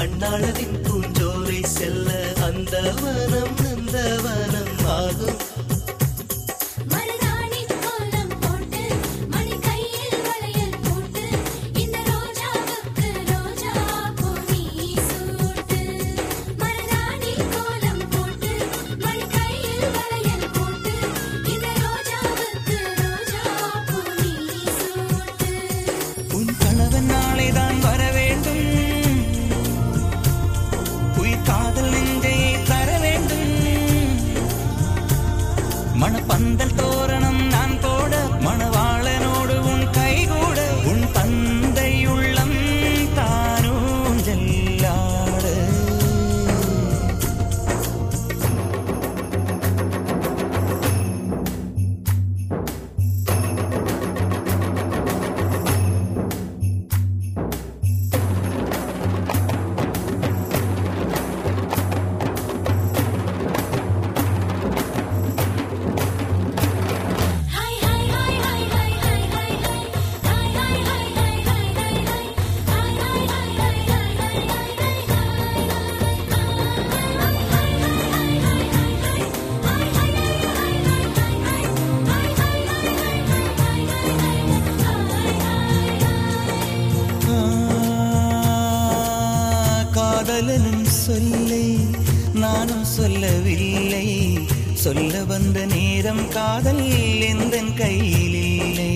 கண்ணாளவின் காதலனும் சொல்லை நானும் சொல்லவில்லை. சொல்ல வந்த நேரம் காதல் எந்த கையில் இல்லை.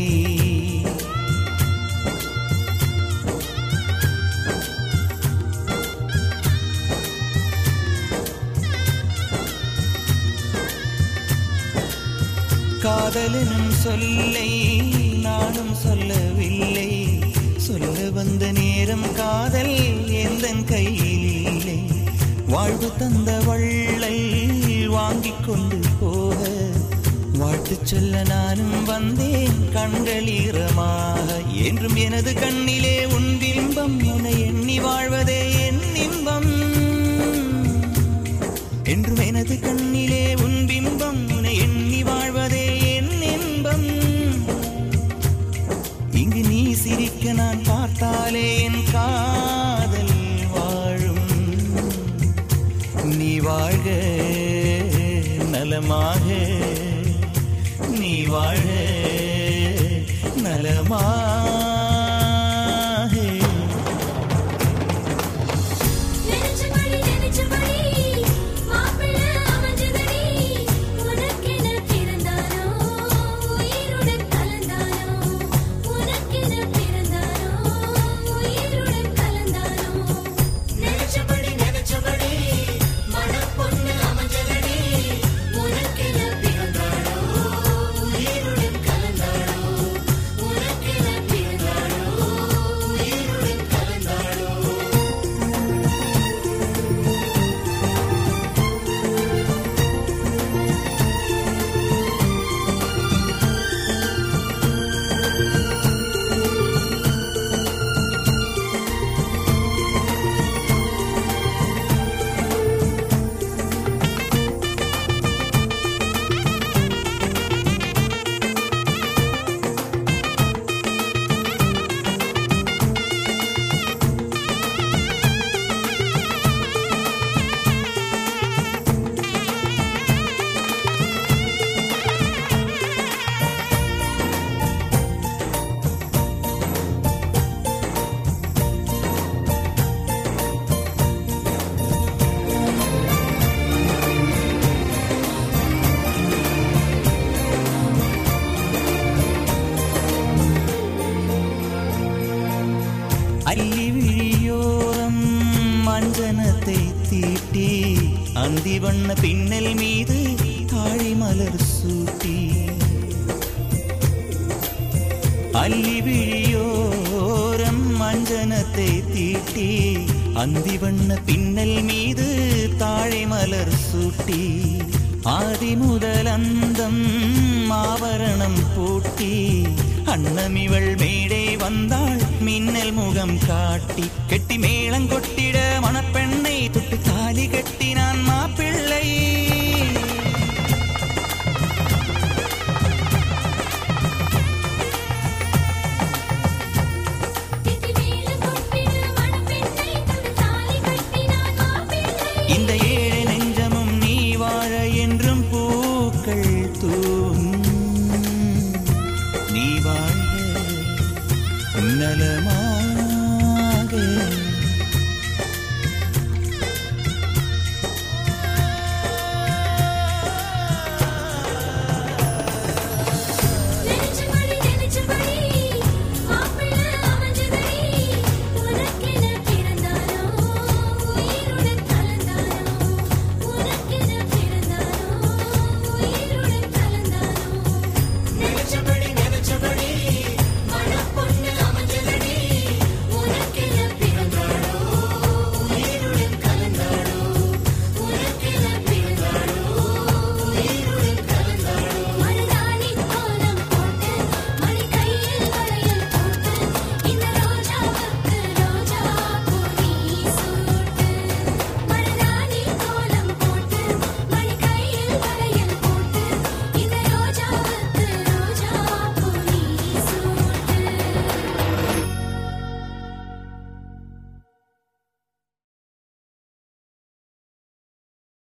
காதலனும் சொல்லை நானும் சொல்லவில்லை. சொல்ல வந்த நேரம் காதல் எந்த கையில் வாழ்வு தந்த வள்ளை வாங்கிக் கொண்டு போக. வாழ்த்து சொல்ல நானும் வந்தேன் கண்கள் ஈரமாக என்றும் எனது கண்ணிலே உன் பிம்பம் உன்னை எண்ணி வாழ்வதே என் இன்பம். என்றும் எனது கண்ணிலே உன் பிம்பம் உன்னை எண்ணி வாழ்வதே என் இன்பம். இங்கு நீ சிரிக்க நான் பார்த்தாலே என் கா வாழ்க. காந்தி வண்ண பின்னல் மீது தாழி மலர் சூட்டி. அள்ளி விழியோரம் மஞ்சனத்தை தீட்டி அந்தி வண்ண பின்னல் மீது தாழை மலர் சூட்டி. ஆதி முதல் அந்தம் ஆபரணம் பூட்டி அன்னமிவள் மேடை வந்தாள். மின்னல் முகம் காட்டி கெட்டி மேளங்கொட்டிட மணப்பெண்ணை தொட்டு தாலி கட்டி நான் மாப்பிள்ளை இந்த ஏழு நெஞ்சமும் நீ வாழ என்றும் பூக்கள் தூ நலமா